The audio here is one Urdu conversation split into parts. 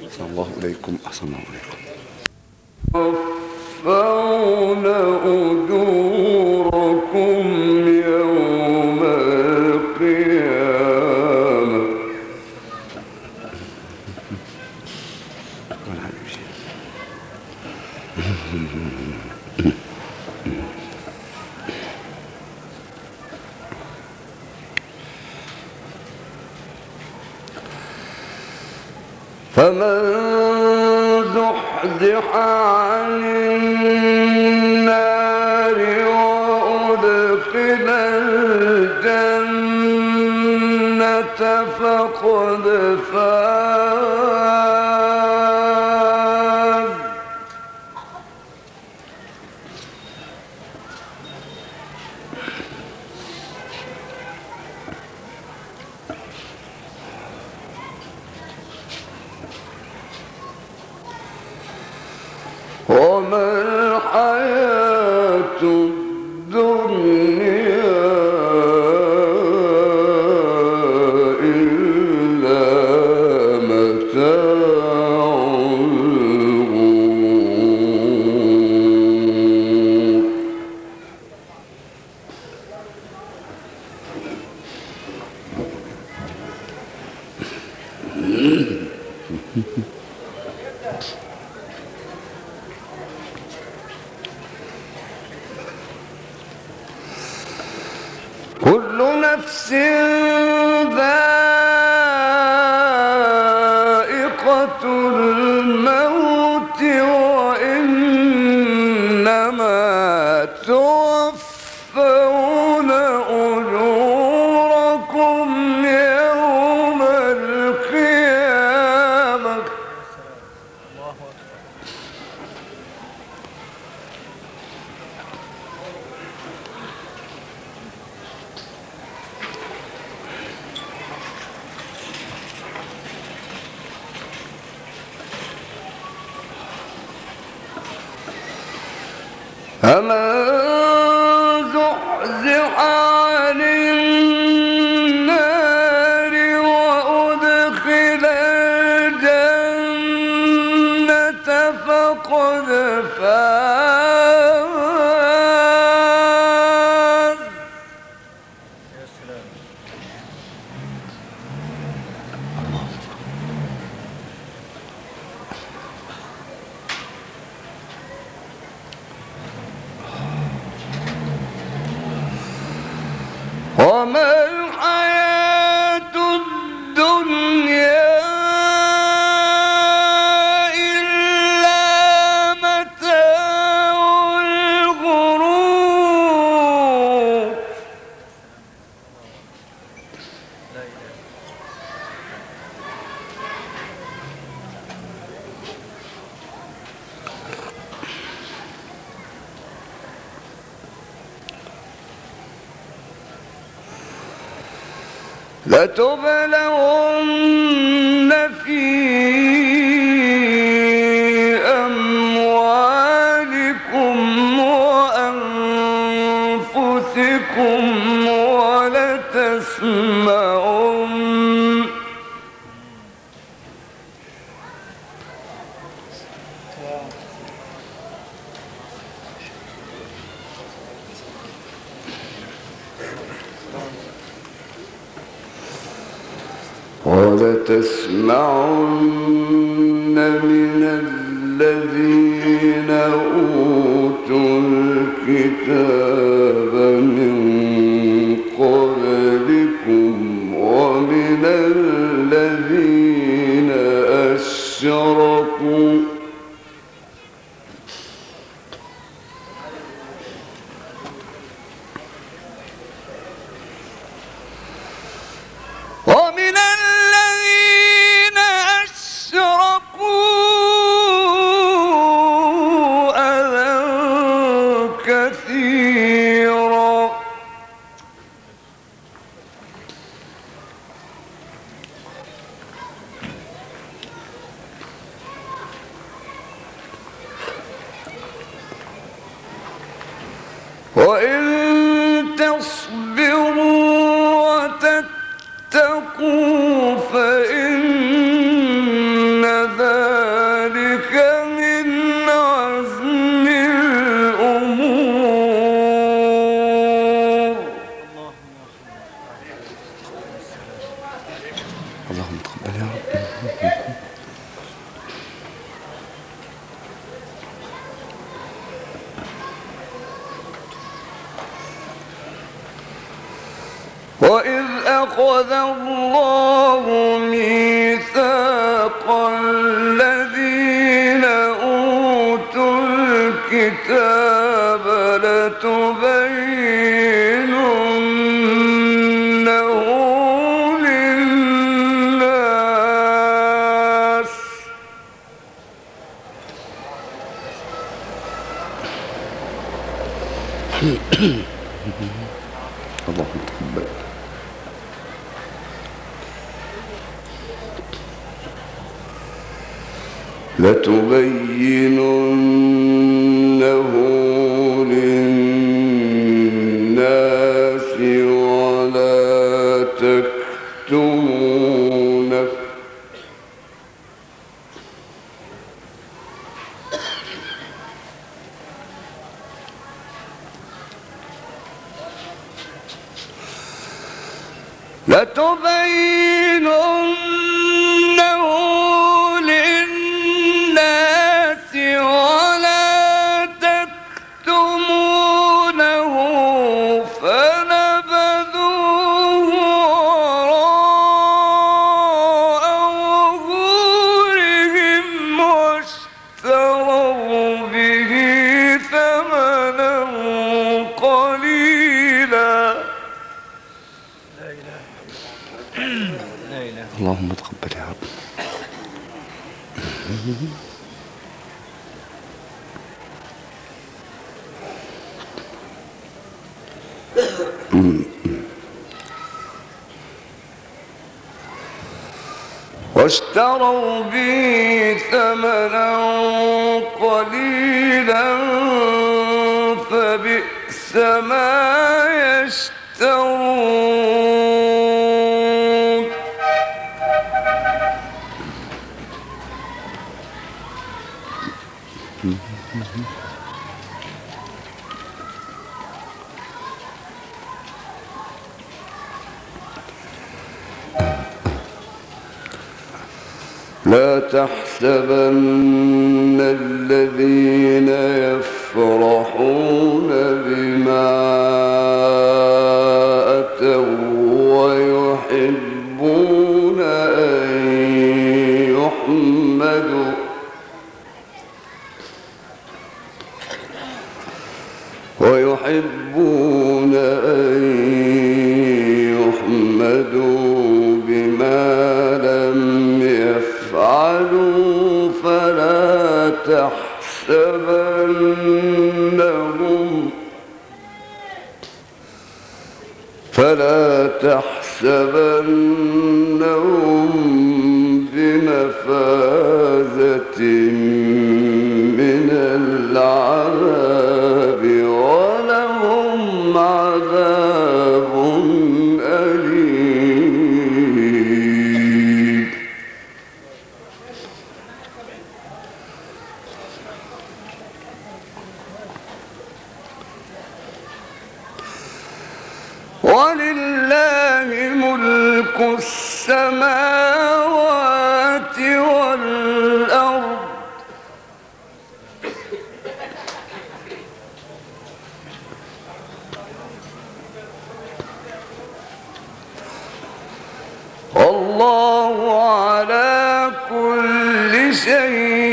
صلی اللہ علیکم السلام علیکم نفس فمن زحزح لتبلغ ولتسمعن من الذين اتخذ الله من ہو گئی اللهم تقبل يا رب. واشتروا بي ثمنا قليلا فبئس ما لا تحسبن الذين يفرحون بما فلا تحسبنهم بمفازة والله على كل شيء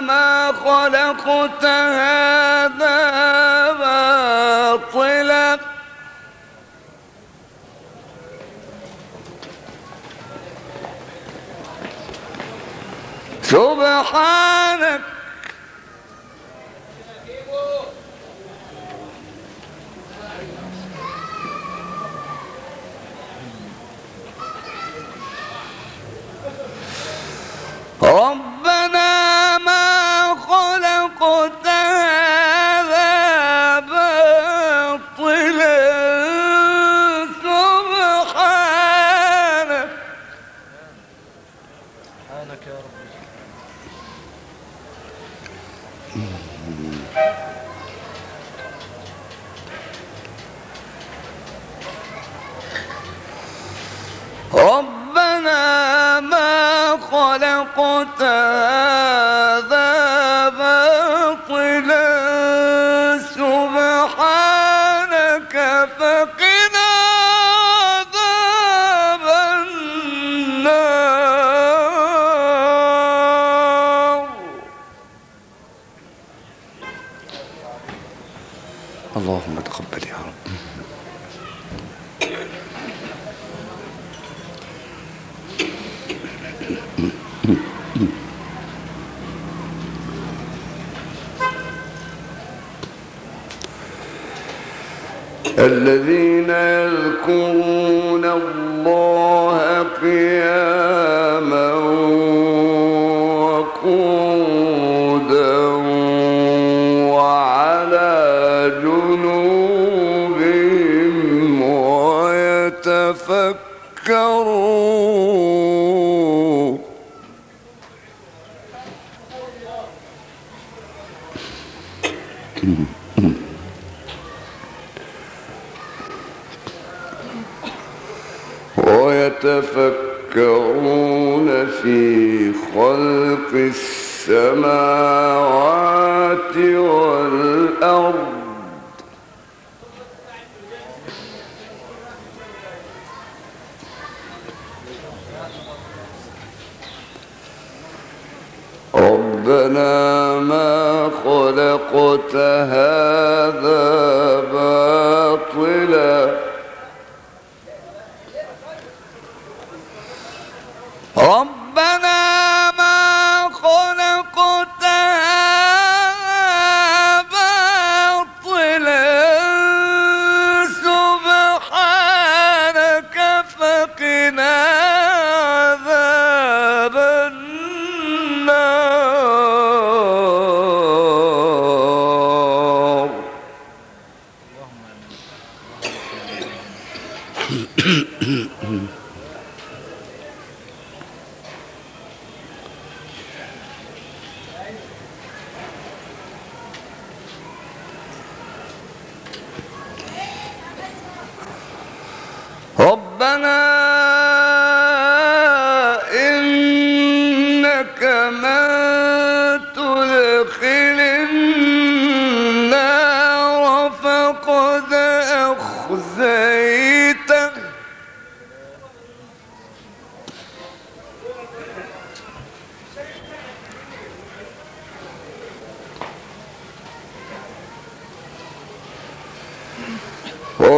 ما خلقت هذا باطلا. سبحان الذين يذكرون الله قياما ويتفكرون في خلق السماوات والأرض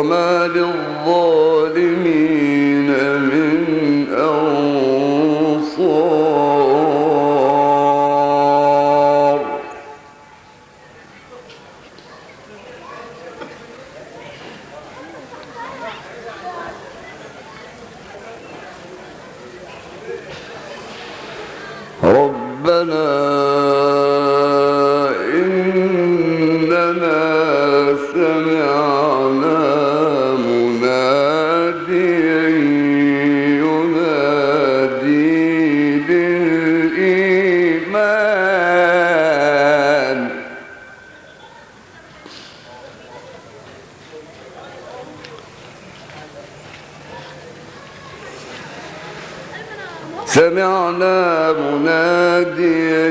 وما للظالمين سمعنا مناديا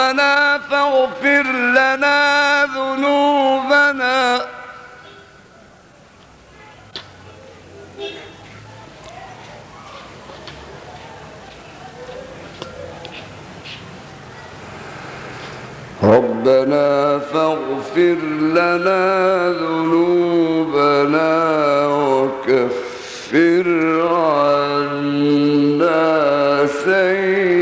ربنا فاغفر لنا ذنوبنا. ربنا فاغفر لنا ذنوبنا وكفر عنا سيئا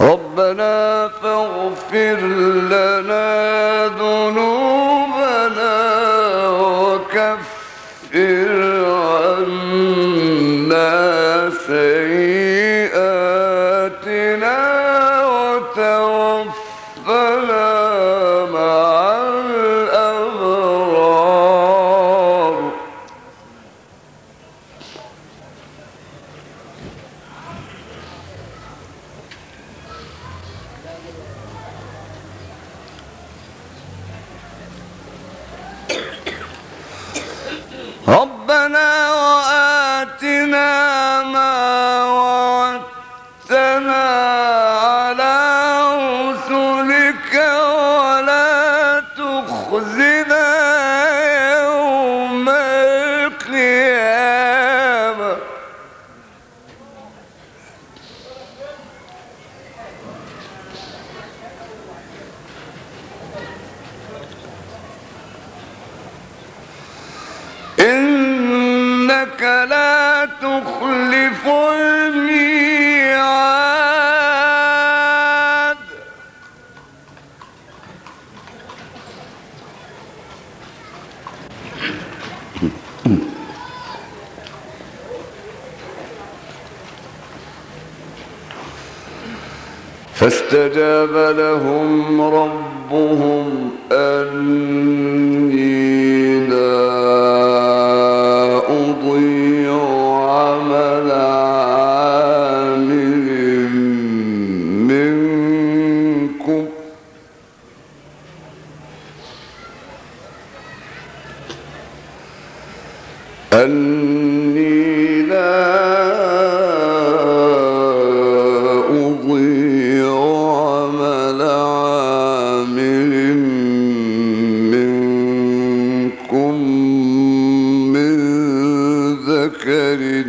ربنا فاغفر لنا ذنوبنا فاستجاب لهم ربهم أن ذكر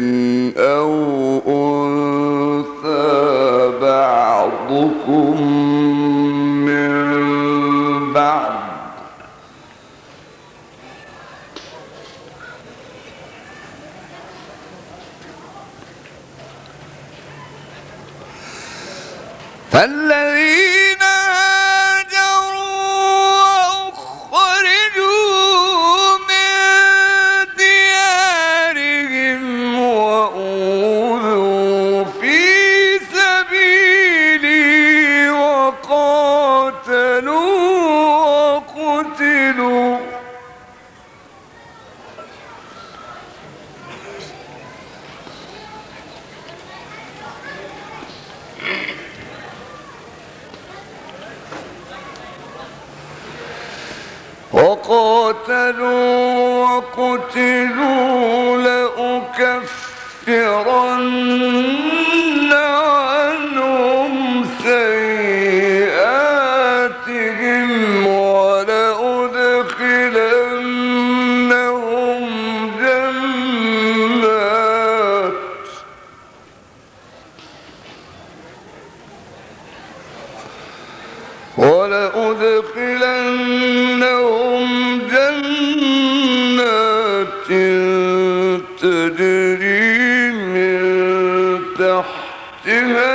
تحتها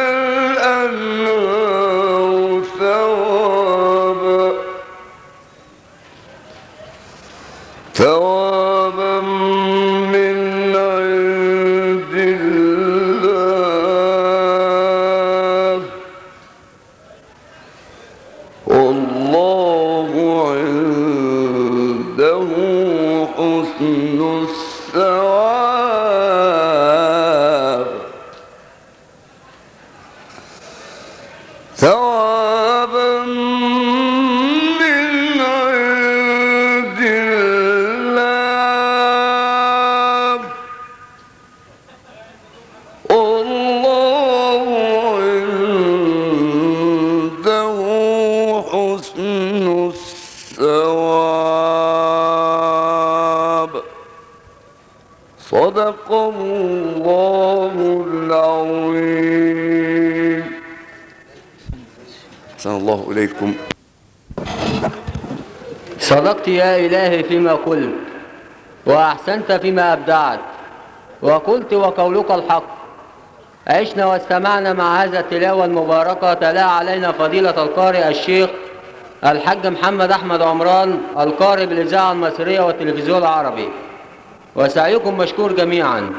صدقت يا إلهي فيما قلت، وأحسنت فيما أبدعت، وقلت وقولك الحق. عشنا واستمعنا مع هذا التلاوة المباركة تلا علينا فضيلة القارئ الشيخ الحاج محمد أحمد عمران، القارئ بالإذاعة المصرية والتلفزيون العربي. وسعيكم مشكور جميعا.